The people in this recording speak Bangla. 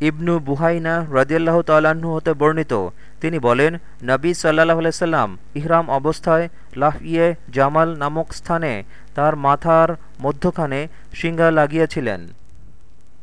ইবনু বুহাইনা রদিয়াল্লাহ তাল্লাহ্ন হতে বর্ণিত। তিনি বলেন, নবী সাল্লাহ আলাইসাল্লাম ইহরাম অবস্থায় লাফিয়ে জামাল নামক স্থানে তার মাথার মধ্যখানে সিঙ্গা লাগিয়েছিলেন।